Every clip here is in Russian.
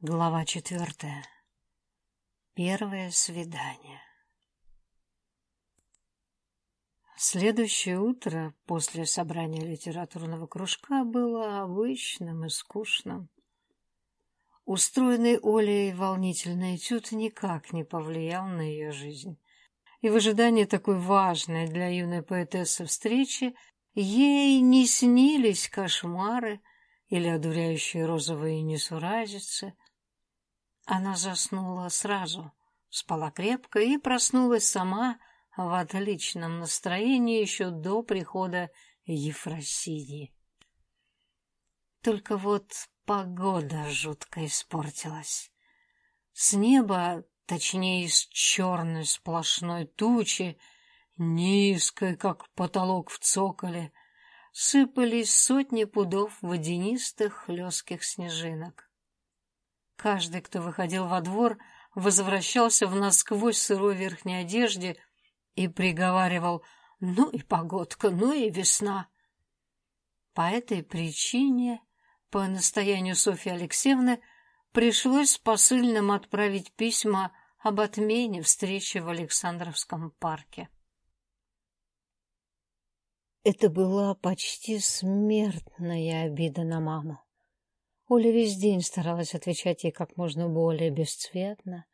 Глава четвертая. Первое свидание. Следующее утро после собрания литературного кружка было обычным и скучным. Устроенный Олей волнительный этюд никак не повлиял на ее жизнь. И в ожидании такой важной для юной поэтессы встречи ей не снились кошмары или одуряющие розовые несуразицы — она заснула сразу, спала крепко и проснулась сама в отличном настроении еще до прихода Ефросинии. Только вот погода жутко испортилась. С неба, точнее из черной сплошной тучи, низкой, как потолок в цоколе, сыпались сотни пудов водянистых хлестких снежинок. Каждый, кто выходил во двор, возвращался в насквозь сырой верхней одежде и приговаривал «Ну и погодка, ну и весна». По этой причине, по настоянию Софьи Алексеевны, пришлось посыльным отправить письма об отмене встречи в Александровском парке. Это была почти смертная обида на маму. Оля весь день старалась отвечать ей как можно более бесцветно.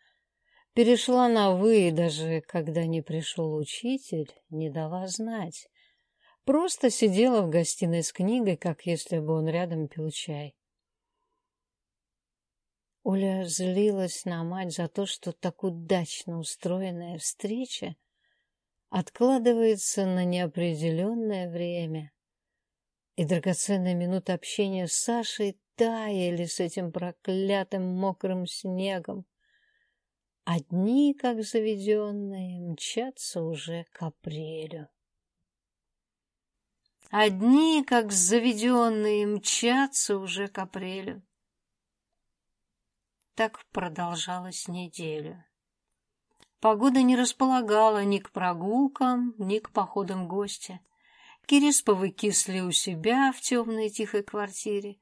Перешла на «вы», даже когда не пришел учитель, не дала знать. Просто сидела в гостиной с книгой, как если бы он рядом пил чай. Оля злилась на мать за то, что так удачно устроенная встреча откладывается на неопределенное время. И драгоценная минута общения с Сашей таяли с этим проклятым мокрым снегом. Одни, как заведенные, мчатся уже к апрелю. Одни, как заведенные, мчатся уже к апрелю. Так продолжалось неделю. Погода не располагала ни к прогулкам, ни к походам гостя. Кирисповы кисли у себя в темной тихой квартире,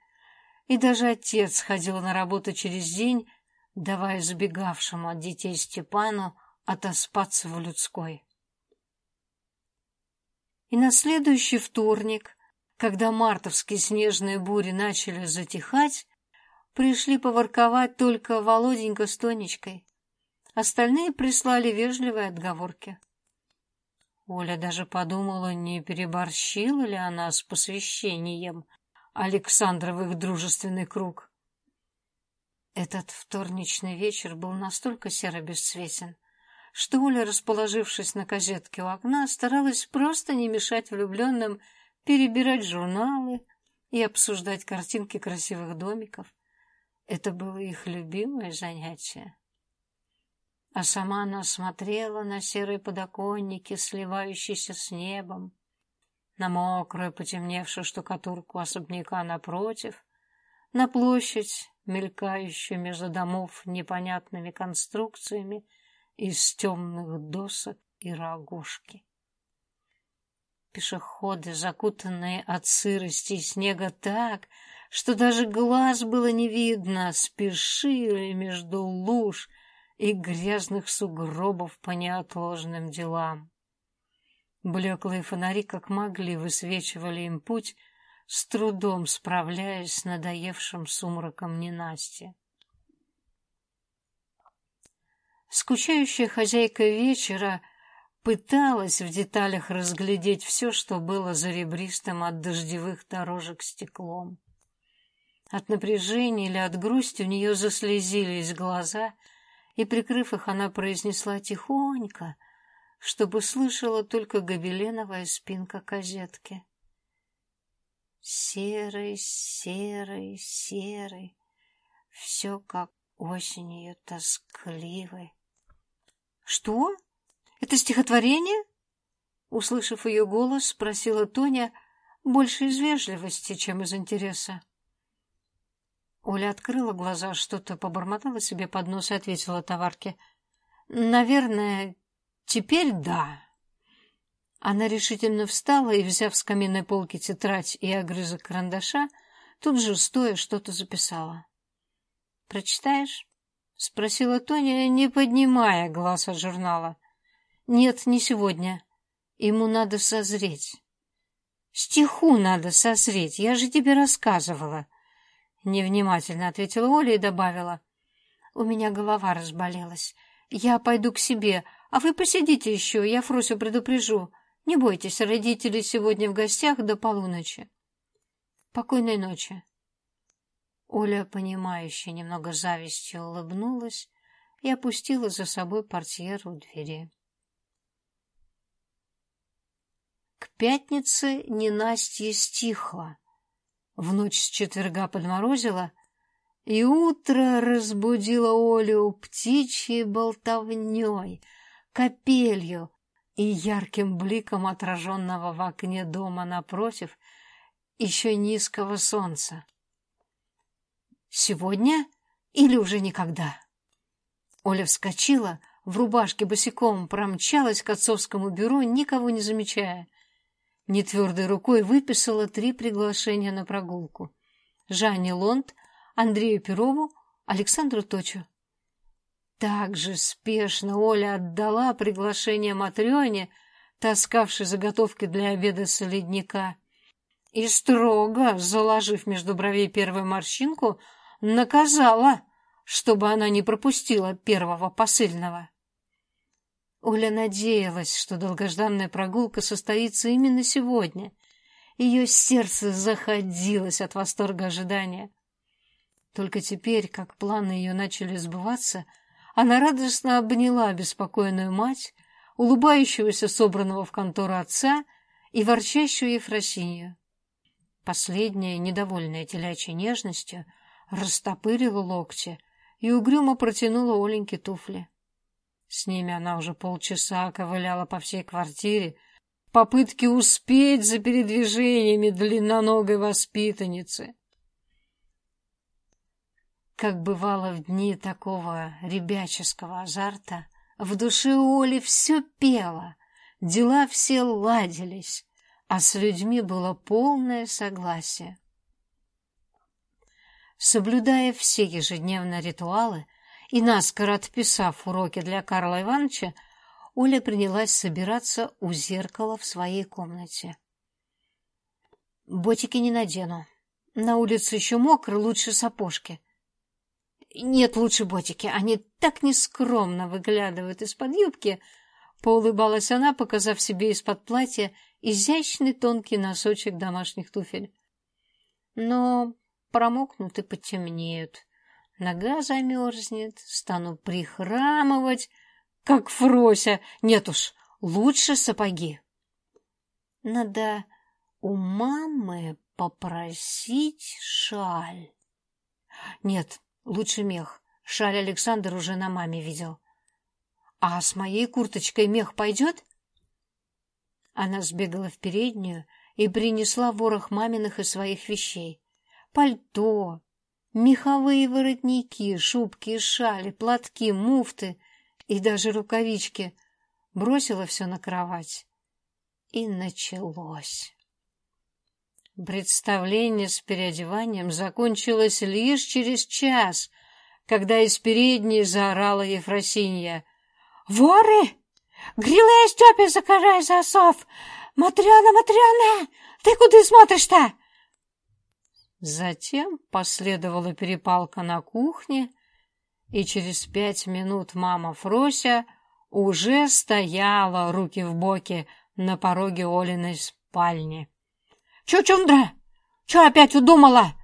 и даже отец ходил на работу через день, давая забегавшему от детей Степану отоспаться в людской. И на следующий вторник, когда мартовские снежные бури начали затихать, пришли поворковать только Володенька с Тонечкой. Остальные прислали вежливые отговорки. Оля даже подумала, не переборщила ли она с посвящением — Их дружественный круг. Этот вторничный вечер был настолько серо-бесцветен, что Оля, расположившись на козетке у окна, старалась просто не мешать влюбленным перебирать журналы и обсуждать картинки красивых домиков. Это было их любимое занятие. А сама она смотрела на серые подоконники, сливающиеся с небом, на мокрую потемневшую штукатурку особняка напротив, на площадь, мелькающую между домов непонятными конструкциями из темных досок и рогожки. Пешеходы, закутанные от сырости и снега так, что даже глаз было не видно, спешили между луж и грязных сугробов по неотложным делам. Блеклые фонари, как могли, высвечивали им путь, с трудом справляясь с надоевшим сумраком ненасти. Скучающая хозяйка вечера пыталась в деталях разглядеть все, что было за ребристым от дождевых дорожек стеклом. От напряжения или от грусти у нее заслезились глаза, и, прикрыв их, она произнесла тихонько — чтобы слышала только гобеленовая спинка козетки. Серый, серый, серый, все как осенью тоскливой. Что? Это стихотворение? Услышав ее голос, спросила Тоня больше из вежливости, чем из интереса. Оля открыла глаза, что-то побормотала себе под нос и ответила товарке. «Наверное, Теперь да. Она решительно встала и, взяв с каминной полки тетрадь и огрызок карандаша, тут же стоя что-то записала. Прочитаешь? — спросила Тоня, не поднимая глаз от журнала. — Нет, не сегодня. Ему надо созреть. — Стиху надо созреть, я же тебе рассказывала. Невнимательно ответила Оля и добавила. — У меня голова разболелась. Я пойду к себе, а вы посидите еще, я Фрусю предупрежу. Не бойтесь, родители сегодня в гостях до полуночи. Покойной ночи. Оля, понимающе, немного завистью улыбнулась и опустила за собой портьеру у двери. К пятнице ненастье стихло. В ночь с четверга подморозило, и утро разбудило Олю птичьей болтовней, капелью и ярким бликом отраженного в окне дома напротив еще низкого солнца. Сегодня или уже никогда? Оля вскочила, в рубашке босиком промчалась к отцовскому бюро, никого не замечая. Нетвердой рукой выписала три приглашения на прогулку. Жанне Лонд, Андрею Перову, Александру Точу. Так же спешно Оля отдала приглашение Матрёне, таскавшей заготовки для обеда с ледника, и строго, заложив между бровей первую морщинку, наказала, чтобы она не пропустила первого посыльного. Оля надеялась, что долгожданная прогулка состоится именно сегодня. Ее сердце заходилось от восторга ожидания. Только теперь, как планы ее начали сбываться, она радостно обняла обеспокоенную мать, улыбающегося собранного в контору отца и ворчащую Ефросинью. Последняя, недовольная телячьей нежностью, растопырила локти и угрюмо протянула Оленьке туфли. С ними она уже полчаса ковыляла по всей квартире, попытки успеть за передвижениями длинноногой воспитанницы. Как бывало в дни такого ребяческого азарта, в душе у Оли все пело, дела все ладились, а с людьми было полное согласие. Соблюдая все ежедневные ритуалы и наскоро отписав уроки для Карла Ивановича, Оля принялась собираться у зеркала в своей комнате. «Ботики не надену. На улице еще мокро, лучше сапожки». «Нет, лучше ботики. Они так нескромно выглядывают из-под юбки», — поулыбалась она, показав себе из-под платья изящный тонкий носочек домашних туфель. «Но промокнут и потемнеют. Нога замерзнет, стану прихрамывать, как Фрося. Нет уж, лучше сапоги. Надо у мамы попросить шаль. Нет, лучше мех. Шаль Александр уже на маме видел. А с моей курточкой мех пойдет? Она сбегала в переднюю и принесла ворох маминых и своих вещей пальто, меховые воротники, шубки, шали, платки, муфты и даже рукавички. Бросила все на кровать. И началось. Представление с переодеванием закончилось лишь через час, когда из передней заорала Ефросинья. «Воры! Грилая Степе закажай засов! Матрена, Матрена, ты куда смотришь-то?» Затем последовала перепалка на кухне, и через пять минут мама Фрося уже стояла, руки в боки, на пороге Олиной спальни. — Чё, Чундра? Чё опять удумала?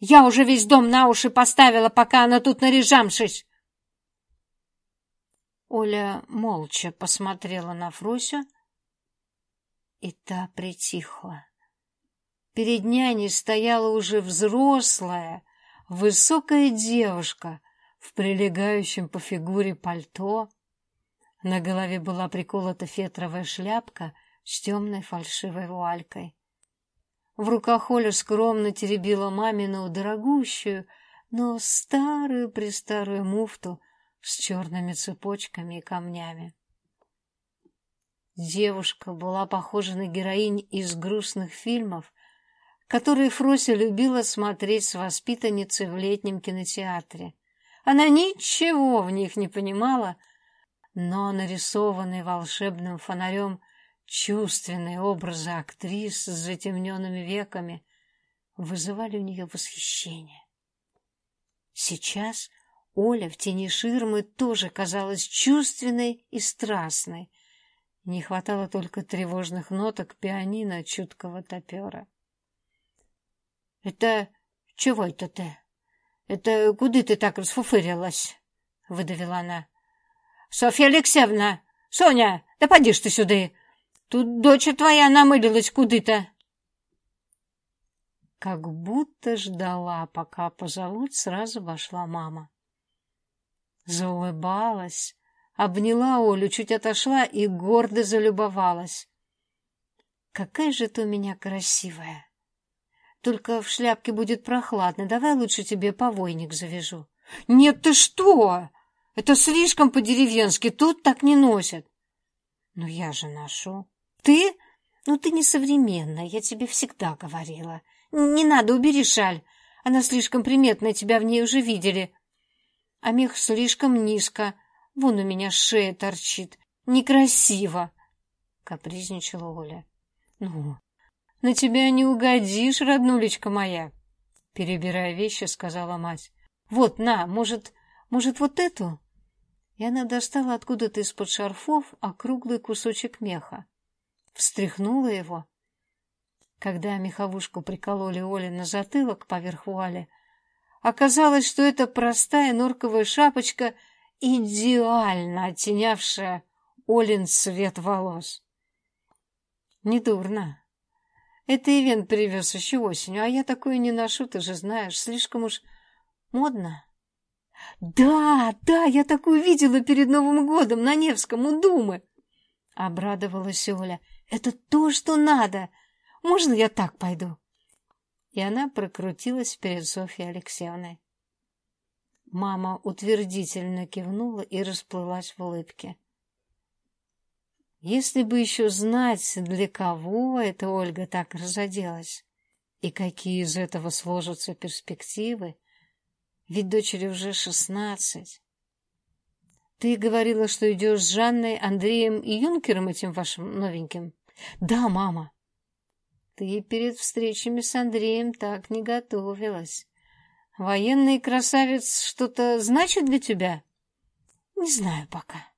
Я уже весь дом на уши поставила, пока она тут наряжамшись. Оля молча посмотрела на Фросю, и та притихла. Перед няней стояла уже взрослая, высокая девушка в прилегающем по фигуре пальто. На голове была приколота фетровая шляпка с темной фальшивой вуалькой. В руках Оля скромно теребила мамину дорогущую, но старую-престарую муфту с черными цепочками и камнями. Девушка была похожа на героинь из грустных фильмов, которые Фрося любила смотреть с воспитанницей в летнем кинотеатре. Она ничего в них не понимала, но нарисованные волшебным фонарем чувственные образы актрис с затемненными веками вызывали у нее восхищение. Сейчас Оля в тени ширмы тоже казалась чувственной и страстной. Не хватало только тревожных ноток пианино чуткого топера. — Это чего это ты? Это куда ты так расфуфырилась? — выдавила она. — Софья Алексеевна! Соня, да поди ж ты сюда! Тут дочь твоя намылилась куда-то. Как будто ждала, пока позовут, сразу вошла мама. Заулыбалась, обняла Олю, чуть отошла и гордо залюбовалась. «Какая же ты у меня красивая! Только в шляпке будет прохладно, давай лучше тебе повойник завяжу». «Нет, ты что? Это слишком по-деревенски, тут так не носят». «Ну, я же ношу». «Ты? Ну, ты несовременная, я тебе всегда говорила. Не надо, убери шаль, она слишком приметная, тебя в ней уже видели» а мех слишком низко. Вон у меня шея торчит. Некрасиво, — капризничала Оля. — Ну, на тебя не угодишь, роднулечка моя, — перебирая вещи, сказала мать. — Вот, на, может, может, вот эту? И она достала откуда-то из-под шарфов округлый кусочек меха. Встряхнула его. Когда меховушку прикололи Оле на затылок поверх вуали, Оказалось, что эта простая норковая шапочка, идеально оттенявшая Олин цвет волос. Недурно. Это Ивен привез еще осенью, а я такое не ношу, ты же знаешь, слишком уж модно. Да, да, я такую видела перед Новым годом на Невском у Думы. Обрадовалась Оля. Это то, что надо. Можно я так пойду? и она прокрутилась перед Софьей Алексеевной. Мама утвердительно кивнула и расплылась в улыбке. Если бы еще знать, для кого эта Ольга так разоделась, и какие из этого сложатся перспективы, ведь дочери уже шестнадцать. Ты говорила, что идешь с Жанной, Андреем и Юнкером этим вашим новеньким? Да, мама. Ты перед встречами с Андреем так не готовилась. Военный красавец что-то значит для тебя? Не знаю пока.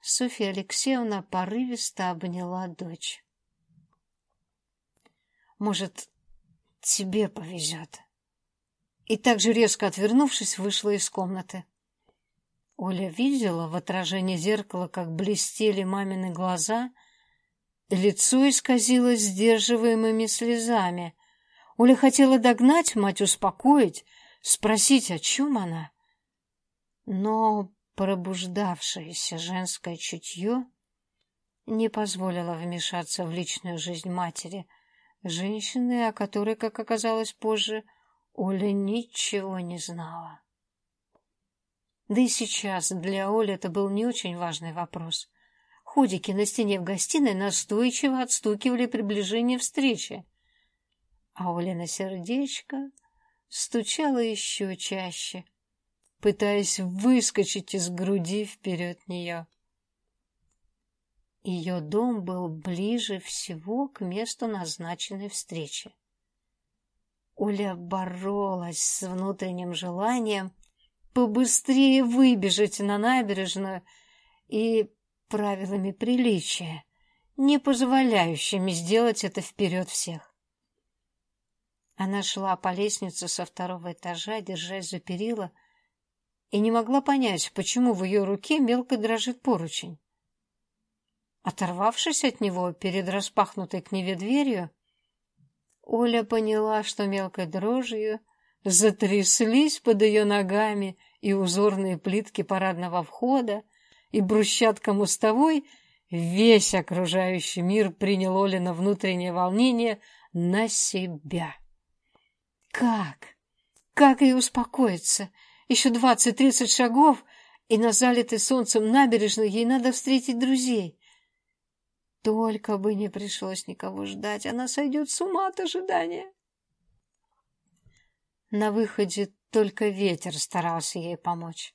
Софья Алексеевна порывисто обняла дочь. Может, тебе повезет. И так же резко отвернувшись, вышла из комнаты. Оля видела в отражении зеркала, как блестели мамины глаза — Лицо исказилось сдерживаемыми слезами. Оля хотела догнать мать, успокоить, спросить, о чем она. Но пробуждавшееся женское чутье не позволило вмешаться в личную жизнь матери, женщины, о которой, как оказалось позже, Оля ничего не знала. Да и сейчас для Оли это был не очень важный вопрос. Ходики на стене в гостиной настойчиво отстукивали приближение встречи. А Олина сердечко стучало еще чаще, пытаясь выскочить из груди вперед нее. Ее дом был ближе всего к месту назначенной встречи. Оля боролась с внутренним желанием побыстрее выбежать на набережную и правилами приличия, не позволяющими сделать это вперед всех. Она шла по лестнице со второго этажа, держась за перила, и не могла понять, почему в ее руке мелко дрожит поручень. Оторвавшись от него перед распахнутой к Неве дверью, Оля поняла, что мелкой дрожью затряслись под ее ногами и узорные плитки парадного входа, и брусчатка мостовой, весь окружающий мир принял Олина внутреннее волнение на себя. Как? Как ей успокоиться? Еще двадцать-тридцать шагов, и на залитой солнцем набережной ей надо встретить друзей. Только бы не пришлось никого ждать, она сойдет с ума от ожидания. На выходе Только ветер старался ей помочь.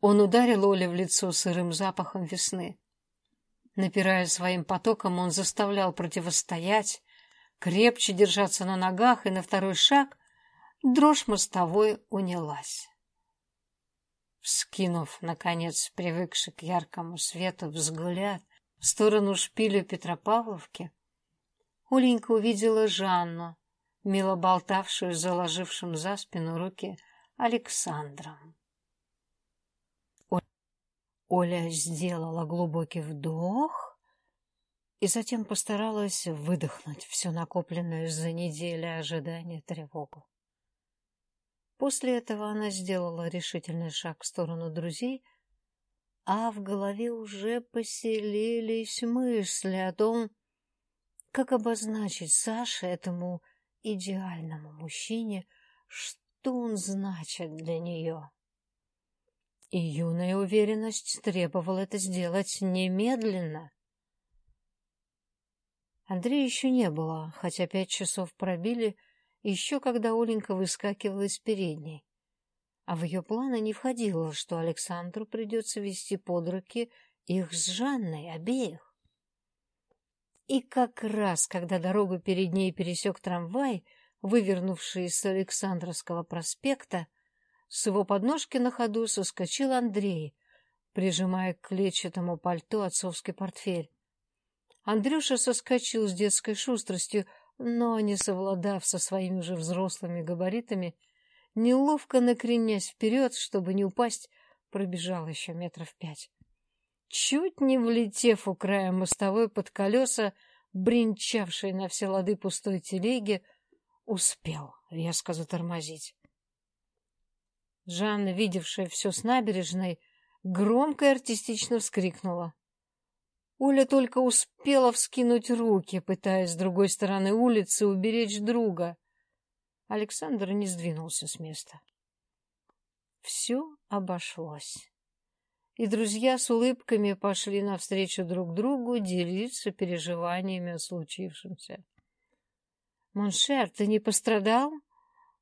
Он ударил Оле в лицо сырым запахом весны. Напирая своим потоком, он заставлял противостоять, крепче держаться на ногах, и на второй шаг дрожь мостовой унялась. Вскинув, наконец, привыкший к яркому свету взгляд в сторону шпиля Петропавловки, Оленька увидела Жанну, мило болтавшую заложившим за спину руки Александром. Оля сделала глубокий вдох и затем постаралась выдохнуть всю накопленную за неделю ожидания тревогу. После этого она сделала решительный шаг в сторону друзей, а в голове уже поселились мысли о том, как обозначить Саше этому идеальному мужчине, что он значит для нее. И юная уверенность требовала это сделать немедленно. Андрея еще не было, хотя пять часов пробили, еще когда Оленька выскакивала из передней. А в ее планы не входило, что Александру придется вести под руки их с Жанной обеих. И как раз, когда дорогу перед ней пересек трамвай, вывернувший с Александровского проспекта, с его подножки на ходу соскочил Андрей, прижимая к клетчатому пальто отцовский портфель. Андрюша соскочил с детской шустростью, но, не совладав со своими уже взрослыми габаритами, неловко накренясь вперед, чтобы не упасть, пробежал еще метров пять. Чуть не влетев у края мостовой под колеса, бренчавшей на все лады пустой телеги, успел резко затормозить. Жанна, видевшая все с набережной, громко и артистично вскрикнула. Оля только успела вскинуть руки, пытаясь с другой стороны улицы уберечь друга. Александр не сдвинулся с места. Все обошлось. И друзья с улыбками пошли навстречу друг другу делиться переживаниями о случившемся. «Mon cher, ты не пострадал?»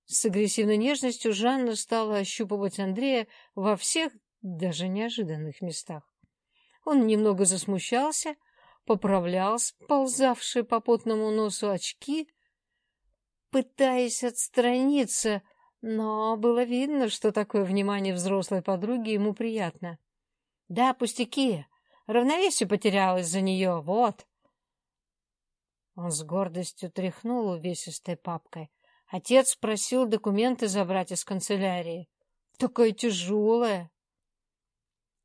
С агрессивной нежностью Жанна стала ощупывать Андрея во всех, даже неожиданных местах. Он немного засмущался, поправлял сползавшие по потному носу очки, пытаясь отстраниться, но было видно, что такое внимание взрослой подруги ему приятно. — Да, пустяки, равновесие потерял из-за нее, вот. Он с гордостью тряхнул увесистой папкой. Отец просил документы забрать из канцелярии. Такая тяжелая.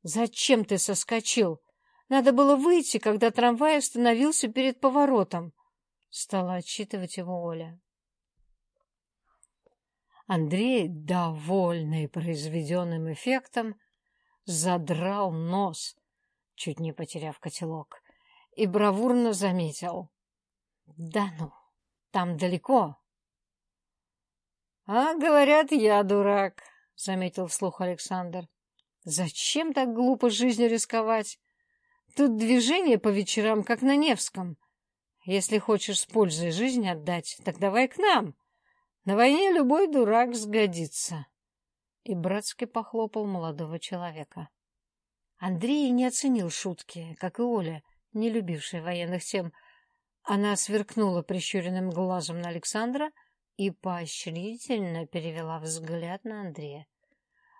Зачем ты соскочил? Надо было выйти, когда трамвай остановился перед поворотом. Стала отчитывать его Оля. Андрей, довольный произведенным эффектом, задрал нос, чуть не потеряв котелок, и бравурно заметил. — Да ну, там далеко. — А, говорят, я дурак, — заметил вслух Александр. — Зачем так глупо жизнью рисковать? Тут движение по вечерам, как на Невском. Если хочешь с пользой жизнь отдать, так давай к нам. На войне любой дурак сгодится. И братски похлопал молодого человека. Андрей не оценил шутки, как и Оля, не любившая военных тем. Она сверкнула прищуренным глазом на Александра — и поощрительно перевела взгляд на Андрея.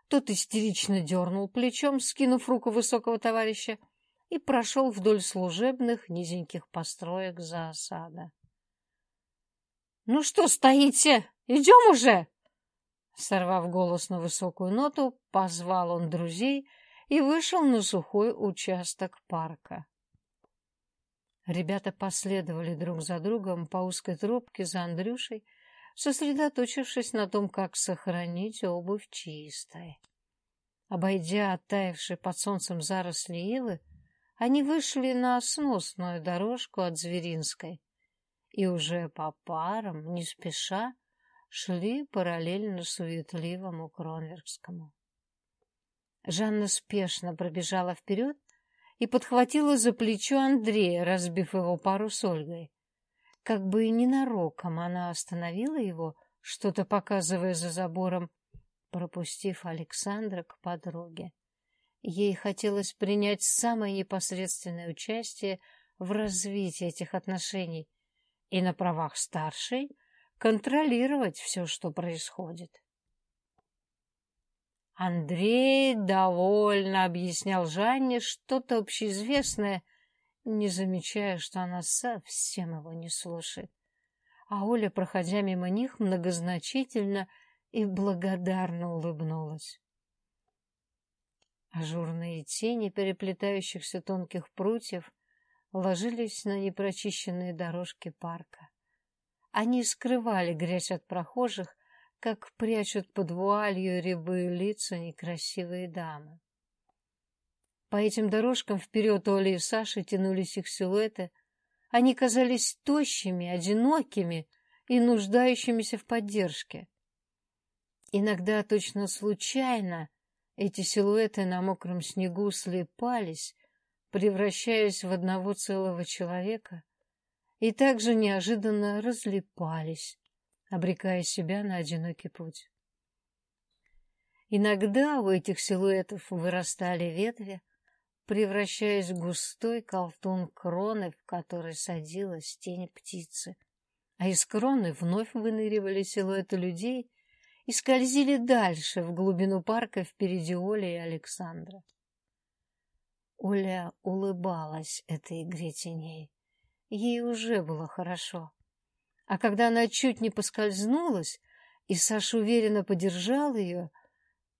Тот истерично дернул плечом, скинув руку высокого товарища, и прошел вдоль служебных низеньких построек за осада. — Ну что стоите? Идем уже! Сорвав голос на высокую ноту, позвал он друзей и вышел на сухой участок парка. Ребята последовали друг за другом по узкой тропке за Андрюшей, сосредоточившись на том, как сохранить обувь чистой. Обойдя оттаившие под солнцем заросли ивы, они вышли на сносную дорожку от Зверинской и уже по парам, не спеша, шли параллельно суетливому Кронверкскому. Жанна спешно пробежала вперед и подхватила за плечо Андрея, разбив его пару с Ольгой. Как бы и ненароком она остановила его, что-то показывая за забором, пропустив Александра к подруге. Ей хотелось принять самое непосредственное участие в развитии этих отношений и на правах старшей контролировать все, что происходит. Андрей довольно объяснял Жанне что-то общеизвестное, не замечая, что она совсем его не слушает. А Оля, проходя мимо них, многозначительно и благодарно улыбнулась. Ажурные тени переплетающихся тонких прутьев ложились на непрочищенные дорожки парка. Они скрывали грязь от прохожих, как прячут под вуалью рябые лица некрасивые дамы. По этим дорожкам вперед Оли и Саши тянулись их силуэты. Они казались тощими, одинокими и нуждающимися в поддержке. Иногда точно случайно эти силуэты на мокром снегу слепались, превращаясь в одного целого человека, и также неожиданно разлипались, обрекая себя на одинокий путь. Иногда у этих силуэтов вырастали ветви, превращаясь в густой колтун кроны, в которой садилась тень птицы. А из кроны вновь выныривали силуэты людей и скользили дальше, в глубину парка, впереди Оли и Александра. Оля улыбалась этой игре теней. Ей уже было хорошо. А когда она чуть не поскользнулась, и Саша уверенно подержал ее,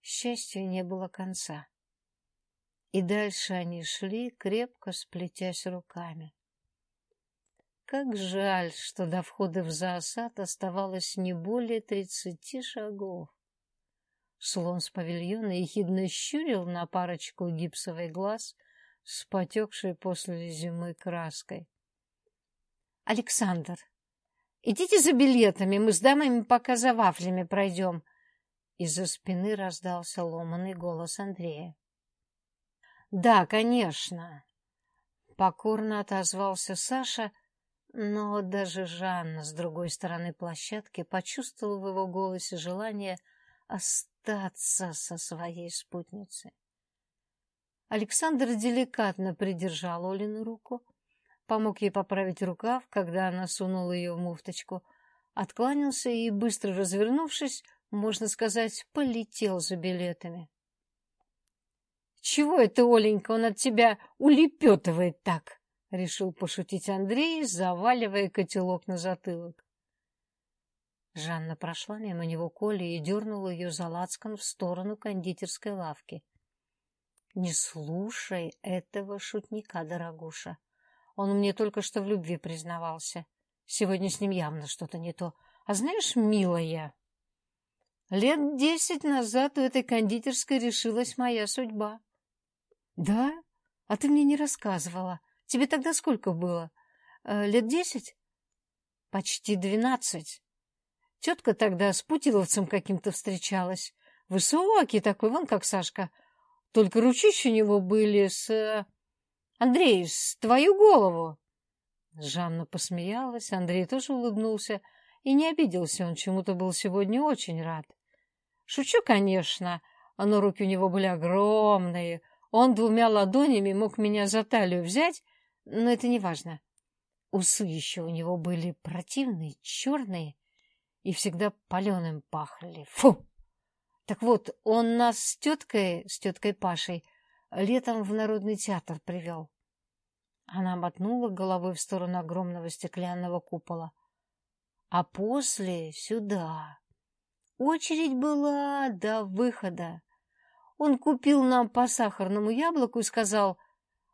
счастью не было конца. И дальше они шли, крепко сплетясь руками. Как жаль, что до входа в зоосад оставалось не более тридцати шагов. Слон с павильона ехидно щурил на парочку гипсовый глаз с потекшей после зимы краской. — Александр, идите за билетами, мы с дамами пока за вафлями пройдем. Из-за спины раздался ломаный голос Андрея. — Да, конечно. Покорно отозвался Саша — но даже Жанна с другой стороны площадки почувствовала в его голосе желание остаться со своей спутницей. Александр деликатно придержал Олину руку, помог ей поправить рукав, когда она сунула ее в муфточку, откланялся и, быстро развернувшись, можно сказать, полетел за билетами. — Чего это, Оленька, он от тебя улепетывает так? — решил пошутить Андрей, заваливая котелок на затылок. Жанна прошла мимо него Коли и дернула ее за лацкан в сторону кондитерской лавки. — Не слушай этого шутника, дорогуша. Он мне только что в любви признавался. Сегодня с ним явно что-то не то. А знаешь, милая, лет десять назад у этой кондитерской решилась моя судьба. — Да? А ты мне не рассказывала. — Тебе тогда сколько было? Э, лет десять? Почти двенадцать. Тетка тогда с путиловцем каким-то встречалась. Высокий такой, вон как Сашка. Только ручища у него были с... Андрей, твою голову. Жанна посмеялась, Андрей тоже улыбнулся и не обиделся, он чему-то был сегодня очень рад. Шучу, конечно, но руки у него были огромные. Он двумя ладонями мог меня за талию взять но это не важно. Усы еще у него были противные, черные и всегда паленым пахли. Фу! Так вот, он нас с теткой, с теткой Пашей, летом в Народный театр привел. Она мотнула головой в сторону огромного стеклянного купола. А после сюда. Очередь была до выхода. Он купил нам по сахарному яблоку и сказал,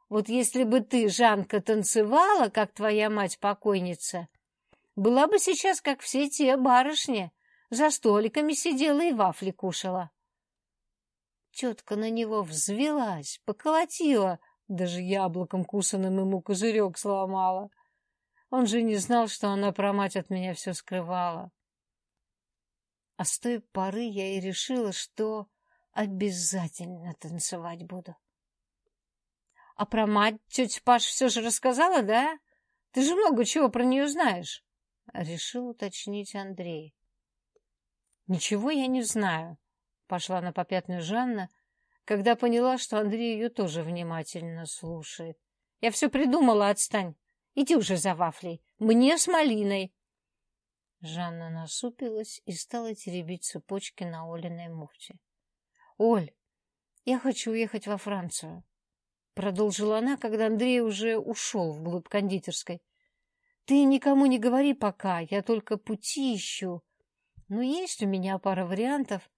вот если бы ты, Жанка, танцевала, как твоя мать-покойница, была бы сейчас, как все те барышни, за столиками сидела и вафли кушала. Тетка на него взвелась, поколотила, даже яблоком кусаным ему козырек сломала. Он же не знал, что она про мать от меня все скрывала. А с той поры я и решила, что обязательно танцевать буду. А про мать тетя Паш все же рассказала, да? Ты же много чего про нее знаешь. Решил уточнить Андрей. Ничего я не знаю, Пошла на попятную Жанна, когда поняла, что Андрей ее тоже внимательно слушает. Я все придумала, отстань. Иди уже за вафлей. Мне с малиной. Жанна насупилась и стала теребить цепочки на Олиной муфте. — Оль, я хочу уехать во Францию. Продолжила она, когда Андрей уже ушел вглубь кондитерской. Ты никому не говори пока, я только пути ищу. Но есть у меня пара вариантов.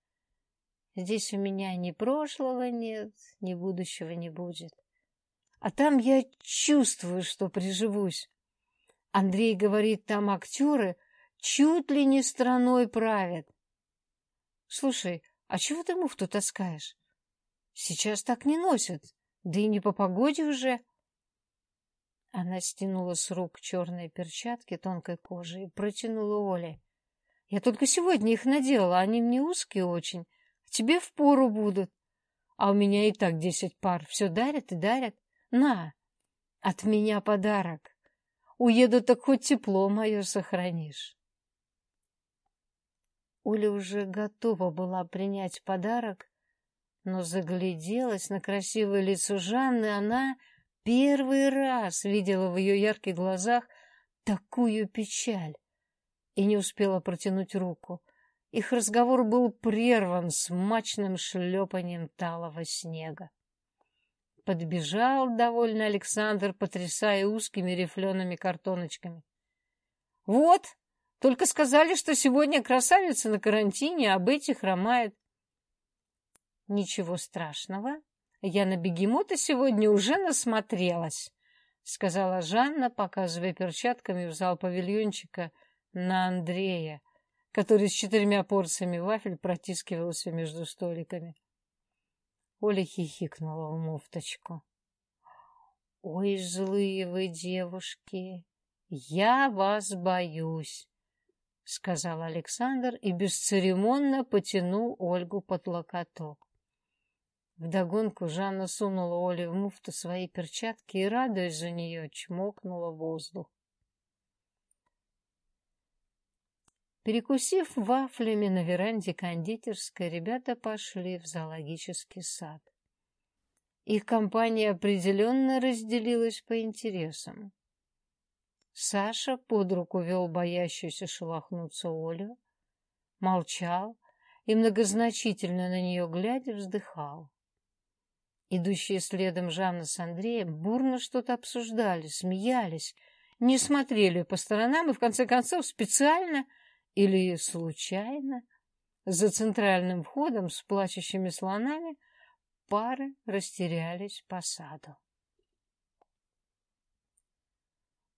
Здесь у меня ни прошлого нет, ни будущего не будет. А там я чувствую, что приживусь. Андрей говорит, там актеры чуть ли не страной правят. Слушай, а чего ты муфту таскаешь? Сейчас так не носят, да и не по погоде уже. Она стянула с рук черные перчатки тонкой кожи и протянула Оле. Я только сегодня их надела, они мне узкие очень. Тебе впору будут. А у меня и так десять пар. Все дарят и дарят. На, от меня подарок. Уеду, так хоть тепло мое сохранишь. Оля уже готова была принять подарок, но загляделась на красивое лицо Жанны, она первый раз видела в ее ярких глазах такую печаль и не успела протянуть руку. Их разговор был прерван смачным шлепанием талого снега. Подбежал довольно Александр, потрясая узкими рифлеными картоночками. — Вот, только сказали, что сегодня красавица на карантине, а Бетти хромает. — Ничего страшного, я на бегемота сегодня уже насмотрелась, — сказала Жанна, показывая перчатками в зал павильончика на Андрея, который с четырьмя порциями вафель протискивался между столиками. Оля хихикнула в муфточку. — Ой, злые вы девушки, я вас боюсь, — сказал Александр и бесцеремонно потянул Ольгу под локоток. Вдогонку Жанна сунула Оле в муфту свои перчатки и, радуясь за нее, чмокнула воздух. Перекусив вафлями на веранде кондитерской, ребята пошли в зоологический сад. Их компания определенно разделилась по интересам. Саша под руку вел боящуюся шелохнуться Олю, молчал и, многозначительно на нее глядя, вздыхал. Идущие следом Жанна с Андреем бурно что-то обсуждали, смеялись, не смотрели по сторонам и, в конце концов, специально или случайно за центральным входом с плачущими слонами пары растерялись по саду.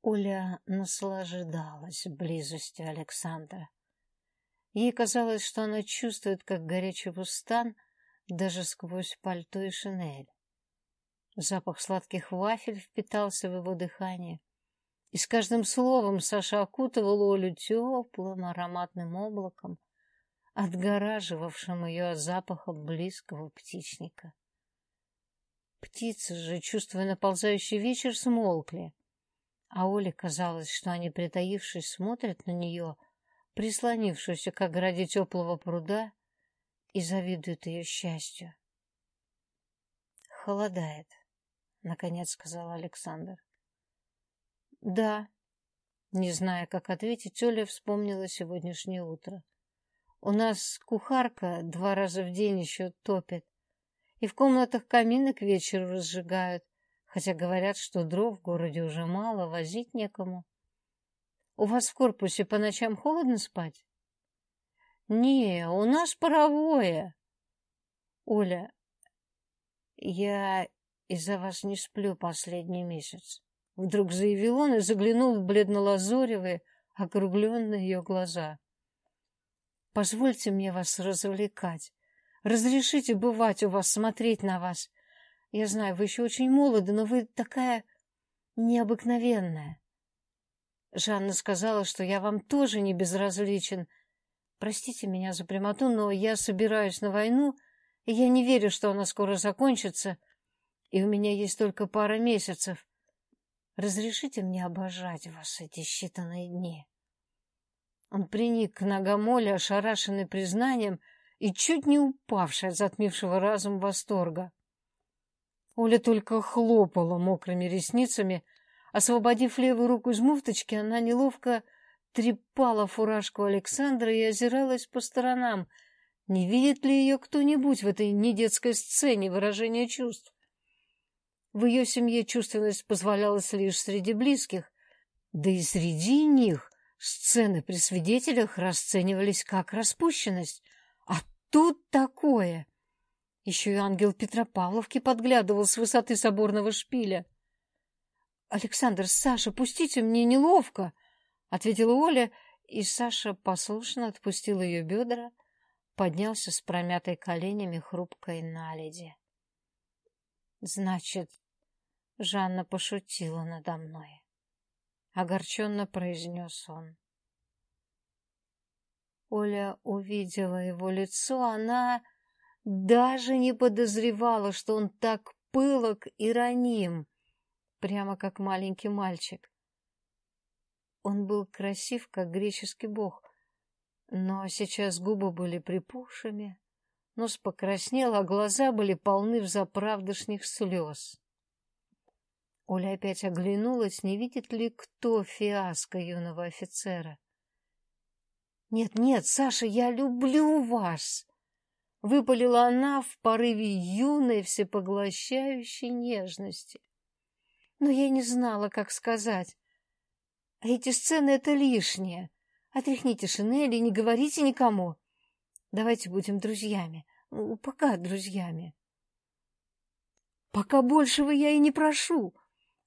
Оля наслаждалась близостью Александра. Ей казалось, что она чувствует, как горячий бустан даже сквозь пальто и шинель. Запах сладких вафель впитался в его дыхание, и с каждым словом Саша окутывал Олю теплым ароматным облаком, отгораживавшим ее от запаха близкого птичника. Птицы же, чувствуя наползающий вечер, смолкли. А Оле казалось, что они, притаившись, смотрят на нее, прислонившуюся к ограде теплого пруда, и завидуют ее счастью. «Холодает», — наконец сказал Александр. «Да». Не зная, как ответить, Оля вспомнила сегодняшнее утро. «У нас кухарка два раза в день еще топит, и в комнатах камины к вечеру разжигают хотя говорят, что дров в городе уже мало, возить некому. У вас в корпусе по ночам холодно спать? Не, у нас паровое. Оля, я из-за вас не сплю последний месяц. Вдруг заявил он и заглянул в бледно-лазоревые, округленные ее глаза. Позвольте мне вас развлекать. Разрешите бывать у вас, смотреть на вас. Я знаю, вы еще очень молоды, но вы такая необыкновенная. Жанна сказала, что я вам тоже не безразличен. Простите меня за прямоту, но я собираюсь на войну, и я не верю, что она скоро закончится, и у меня есть только пара месяцев. Разрешите мне обожать вас эти считанные дни. Он приник к ногам Оли, ошарашенный признанием, и чуть не упавший от затмившего разум восторга. Оля только хлопала мокрыми ресницами. Освободив левую руку из муфточки, она неловко трепала фуражку Александра и озиралась по сторонам. Не видит ли ее кто-нибудь в этой недетской сцене выражения чувств? В ее семье чувственность позволялась лишь среди близких, да и среди них сцены при свидетелях расценивались как распущенность. А тут такое! Еще и ангел Петропавловки подглядывал с высоты соборного шпиля. — Александр, Саша, пустите, мне неловко, — ответила Оля, и Саша послушно отпустил ее бедра, поднялся с промятой коленями хрупкой наледи. — Значит, Жанна пошутила надо мной, — огорченно произнес он. Оля увидела его лицо, она даже не подозревала, что он так пылок и раним, прямо как маленький мальчик. Он был красив, как греческий бог, но сейчас губы были припухшими, нос покраснел, а глаза были полны взаправдышних слез. Оля опять оглянулась, не видит ли кто фиаско юного офицера. «Нет, нет, Саша, я люблю вас!» Выпалила она в порыве юной, всепоглощающей нежности. Но я не знала, как сказать. А эти сцены — это лишнее. Отряхните шинели не говорите никому. Давайте будем друзьями. Ну, пока друзьями. Пока большего я и не прошу.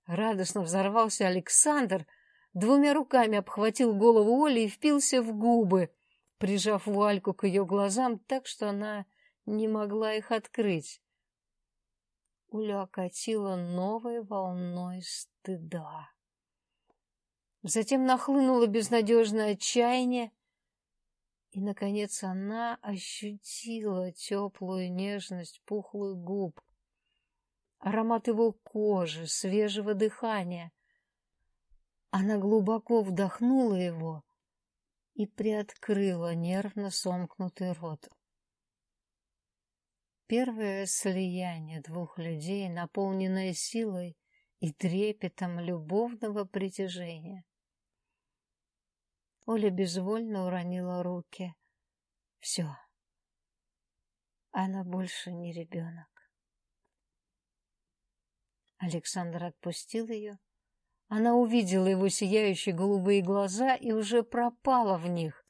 Радостно взорвался Александр, двумя руками обхватил голову Оли и впился в губы, прижав вуальку к ее глазам так, что она не могла их открыть. Уля окатила новой волной стыда. Затем нахлынуло безнадежное отчаяние, и, наконец, она ощутила теплую нежность пухлых губ, аромат его кожи, свежего дыхания. Она глубоко вдохнула его и приоткрыла нервно сомкнутый рот. Первое слияние двух людей, наполненное силой и трепетом любовного притяжения. Оля безвольно уронила руки. Все. Она больше не ребенок. Александр отпустил ее, она увидела его сияющие голубые глаза и уже пропала в них.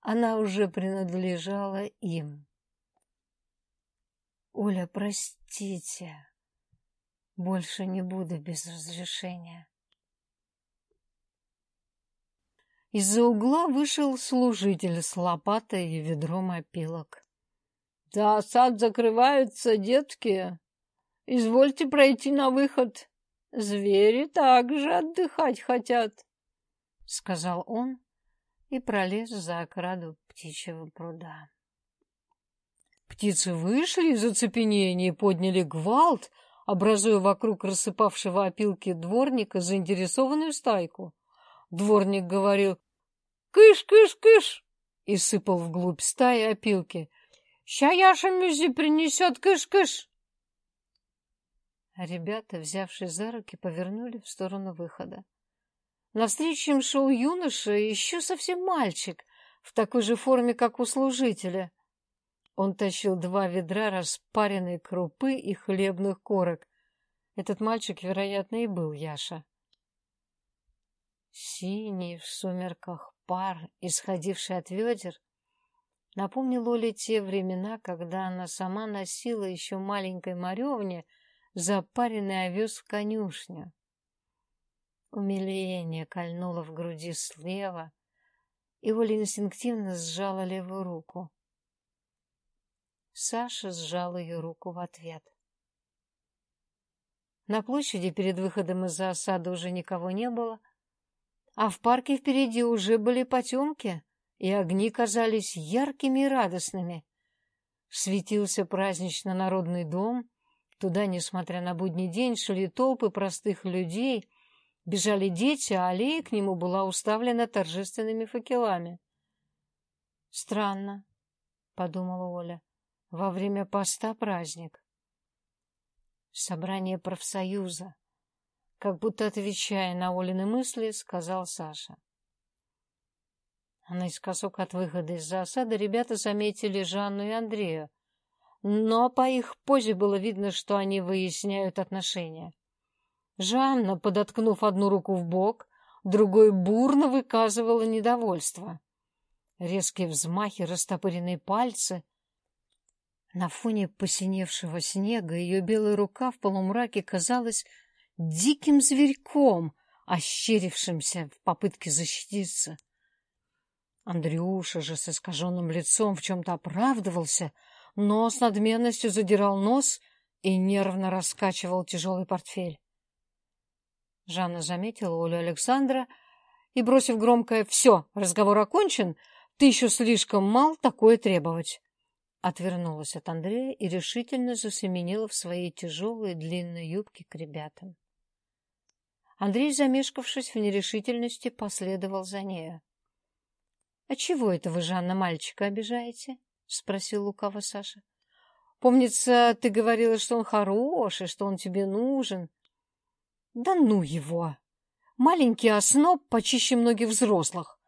Она уже принадлежала им. «Оля, простите, больше не буду без разрешения». Из-за угла вышел служитель с лопатой и ведром опилок. — Да, сад закрывается, детки. Извольте пройти на выход. Звери также отдыхать хотят, — сказал он и пролез за ограду птичьего пруда. Птицы вышли из оцепенения и подняли гвалт, образуя вокруг рассыпавшего опилки дворника заинтересованную стайку. Дворник говорил «Кыш, кыш, кыш!» и сыпал вглубь стаи опилки. «Ща Яша Мюзи принесет кыш-кыш!» Ребята, взявшие за руки, повернули в сторону выхода. Навстречу им шел юноша, еще совсем мальчик, в такой же форме, как у служителя. Он тащил два ведра распаренной крупы и хлебных корок. Этот мальчик, вероятно, и был Яша. Синий в сумерках пар, исходивший от ведер, напомнил Оле те времена, когда она сама носила еще маленькой Маревне запаренный овес в конюшню. Умиление кольнуло в груди слева, и Оля инстинктивно сжала левую руку. Саша сжал ее руку в ответ. На площади перед выходом из-за осады уже никого не было, а в парке впереди уже были потемки, и огни казались яркими и радостными. Светился празднично народный дом, Туда, несмотря на будний день, шли толпы простых людей, бежали дети, а аллея к нему была уставлена торжественными факелами. Странно. — подумала Оля. Во время поста праздник. Собрание профсоюза. Как будто отвечая на Олины мысли, сказал Саша. Наискосок от выхода из засады ребята заметили Жанну и Андрея, но по их позе было видно, что они выясняют отношения. Жанна, подоткнув одну руку в бок, другой бурно выказывала недовольство. Резкие взмахи, растопыренные пальцы. На фоне посиневшего снега ее белая рука в полумраке казалась диким зверьком, ощерившимся в попытке защититься. Андрюша же с искаженным лицом в чем-то оправдывался, но с надменностью задирал нос и нервно раскачивал тяжелый портфель. Жанна заметила Олю Александра и, бросив громкое «Все, разговор окончен», ты еще слишком мал такое требовать. Отвернулась от Андрея и решительно засеменила в своей тяжелой длинной юбке к ребятам. Андрей, замешкавшись в нерешительности, последовал за нею. — А чего это вы, Жанна, мальчика обижаете? — спросил лукаво Саша. — Помнится, ты говорила, что он хороший, что он тебе нужен. — Да ну его! Маленький осноб почище многих взрослых.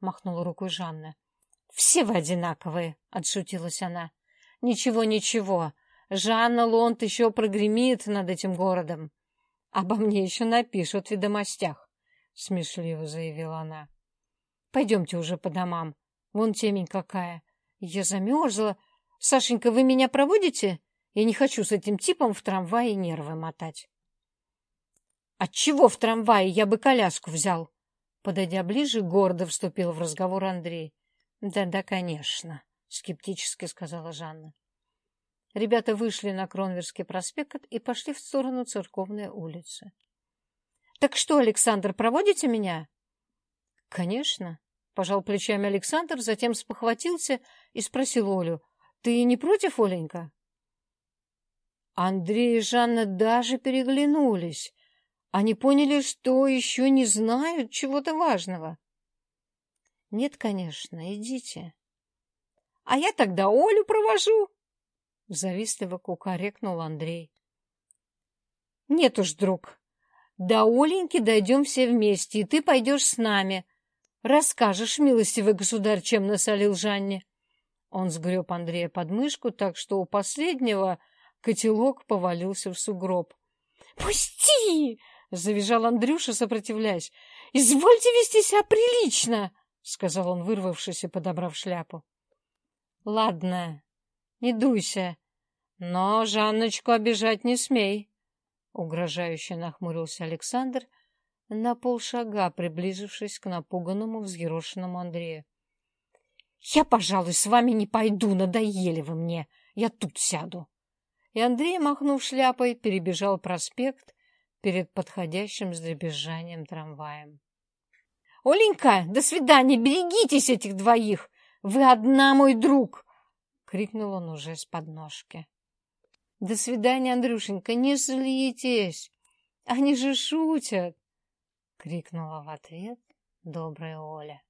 — махнула рукой Жанна. — Все вы одинаковые, — отшутилась она. — Ничего, ничего. Жанна Лонд еще прогремит над этим городом. Обо мне еще напишут в ведомостях, — смешливо заявила она. — Пойдемте уже по домам. Вон темень какая. Я замерзла. Сашенька, вы меня проводите? Я не хочу с этим типом в трамвае нервы мотать. — Отчего в трамвае? Я бы коляску взял, Подойдя ближе, гордо вступил в разговор Андрей. «Да-да, конечно», — скептически сказала Жанна. Ребята вышли на Кронверский проспект и пошли в сторону Церковной улицы. «Так что, Александр, проводите меня?» «Конечно», — пожал плечами Александр, затем спохватился и спросил Олю. «Ты не против, Оленька?» Андрей и Жанна даже переглянулись. Они поняли, что еще не знают чего-то важного. — Нет, конечно, идите. — А я тогда Олю провожу, — завистливо кукарекнул Андрей. — Нет уж, друг, до Оленьки дойдем все вместе, и ты пойдешь с нами. Расскажешь, милостивый государь, чем насолил Жанне. Он сгреб Андрея под мышку, так что у последнего котелок повалился в сугроб. — Пусти! — завизжал Андрюша, сопротивляясь. — Извольте вести себя прилично! — сказал он, вырвавшись и подобрав шляпу. — Ладно, не дуйся, но Жанночку обижать не смей, — угрожающе нахмурился Александр, на полшага приблизившись к напуганному, взъерошенному Андрею. — Я, пожалуй, с вами не пойду, надоели вы мне, я тут сяду. И Андрей, махнув шляпой, перебежал проспект, перед подходящим с дребезжанием трамваем. — Оленька, до свидания, берегитесь этих двоих! Вы одна, мой друг! — крикнул он уже с подножки. — До свидания, Андрюшенька, не злитесь! Они же шутят! — крикнула в ответ добрая Оля.